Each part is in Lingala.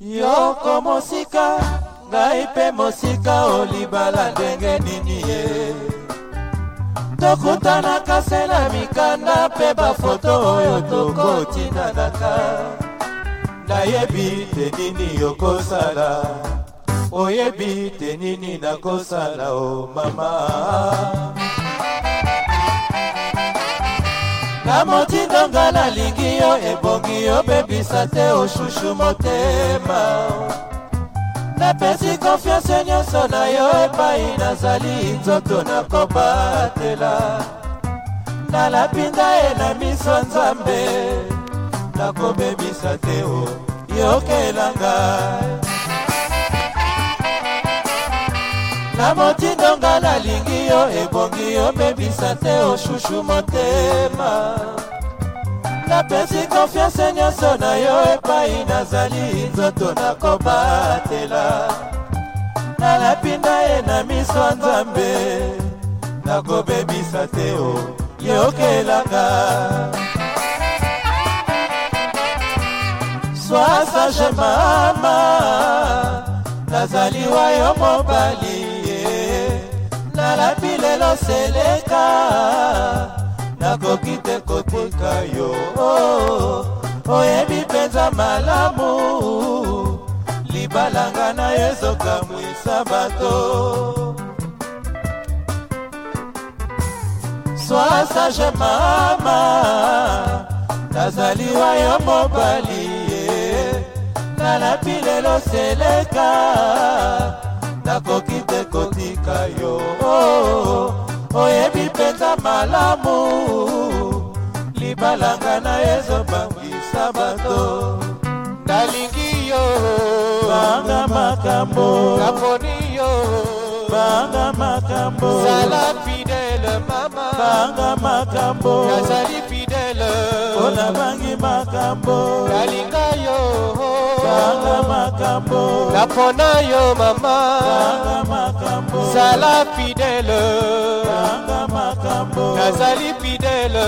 yoko mosika ngai mpe mosika olibala ndenge nini ye tokutanaka se na mikanda mpe bafoto oyo tokotinanaka nayebi te nini yokosala oyebi te nini nakosala o mama na motindo nga nalingi yo ebongi obebisa te oshushu motema napesi konfiance nyonso na yo epai nazali nzoto nakobatela nalapinda ye na miso nzambe nakobebisa te o yokelanga na motindo nga nalingi yo ebongi obebisa te oshushu motema napesi konfiance nyonso na yo epai nazali nzoto nakobatela nalapinda ye na miso ya nzambe nakobebisa te o yokelanga swasa je mama nazali wa yo mobali napi lelo seleka nakoki te kotika yo oyebi mpenza malamu libalanga na ezokamwisa bato soa sage mama nazali wa yo mobali nalapi lelo seleka nakoki te kotika yo oh, oh, oyebi mpenza malamu libalanga na ezobangisa bato nalingi yo banga makambo naponi yo banga makambo zala fidele mama banga makambo nazali fidele mpona bangi makambo nalinga napona yo mama zala fidele nazali fidele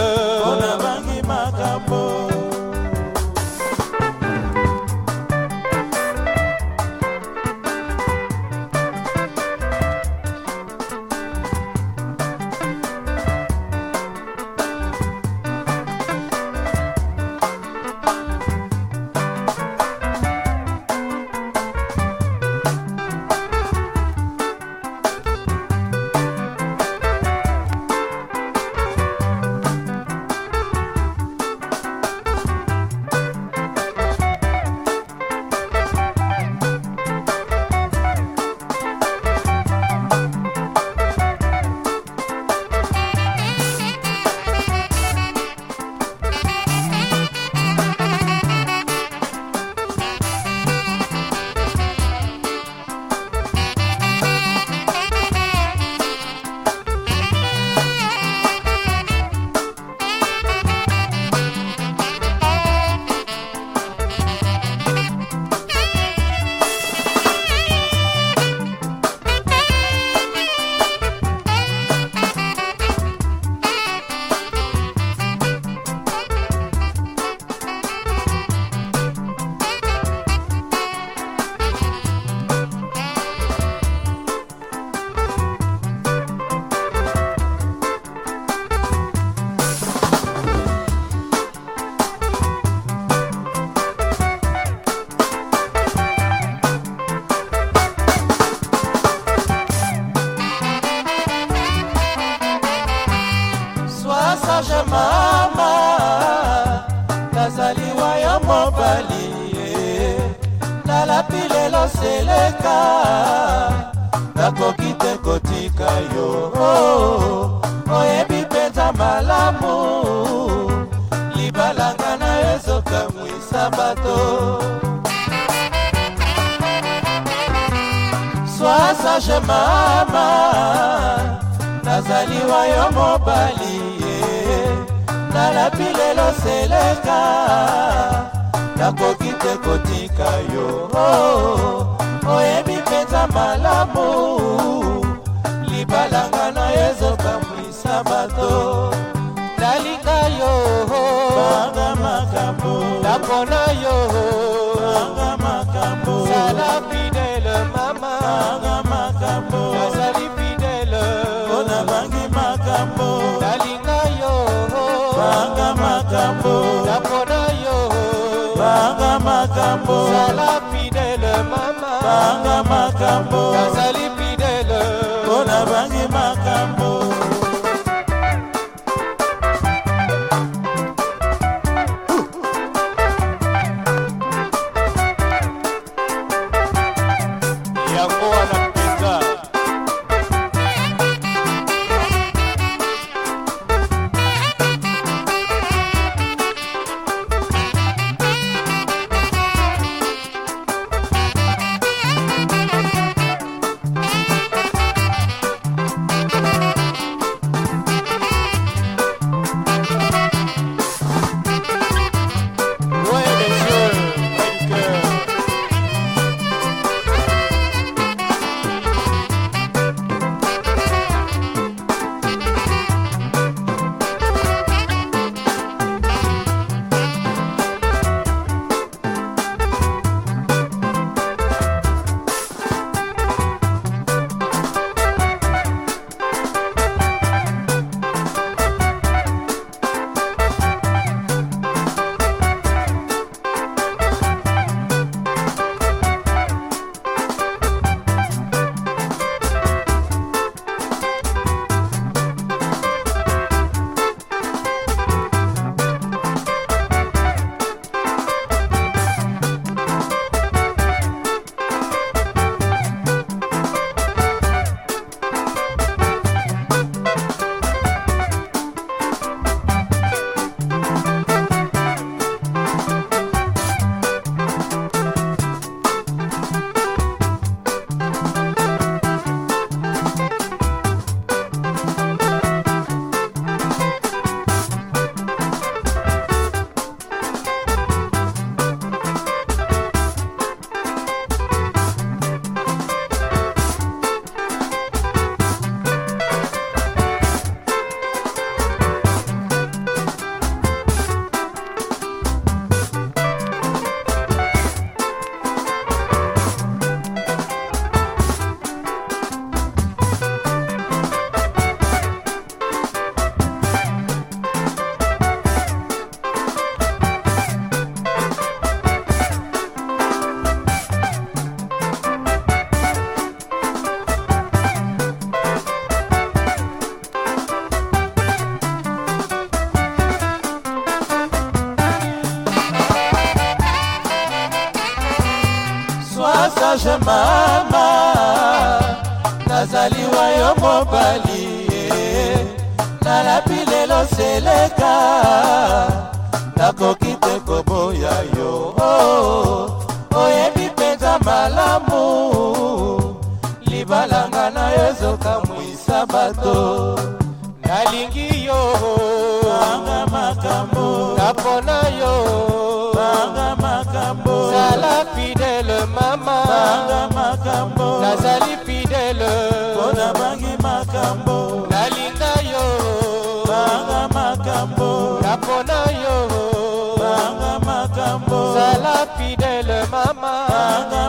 kaka nakoki te kotika yo oh, oyebi mpenza malamu libalanga na yo ezokamwisa bato swasage mama nazali wa yo mobali ye nalapi lelo seleka nakoki te kotika yo oh, oh, oh. na malamu libalanga na ezokamwisa bato nalinga yo banga makambo napona yo banga makambo sala fidele mama banga makambo nazali fidele mpona bangi makambo nalinga yo banga makambo napona yo banga makambo sala fidele tanga makambo azali sage mama nazali wa yo mobali nalapi lelo seleka nakoki te koboya yo oyebi mpenza malamu libalanga na yo ezokamwisa bato nalingi yo anga makambo napona Father.